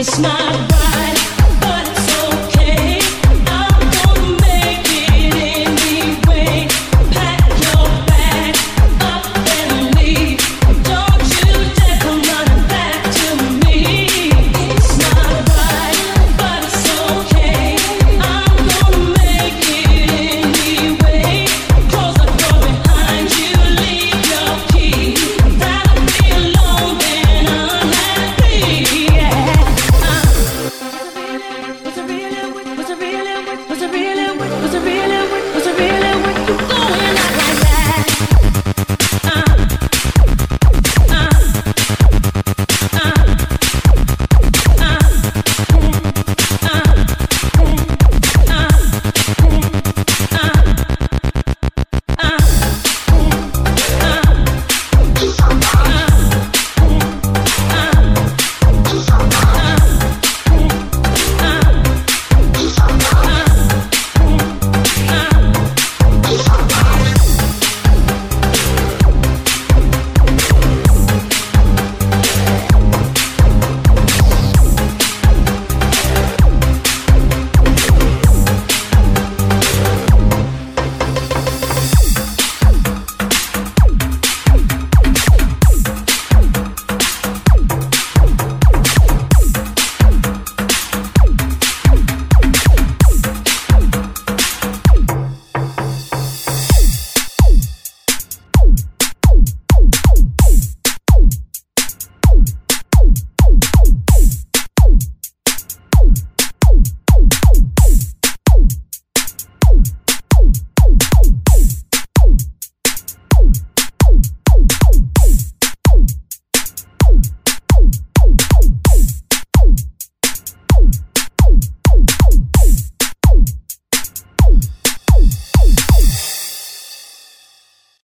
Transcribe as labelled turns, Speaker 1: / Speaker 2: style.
Speaker 1: It's my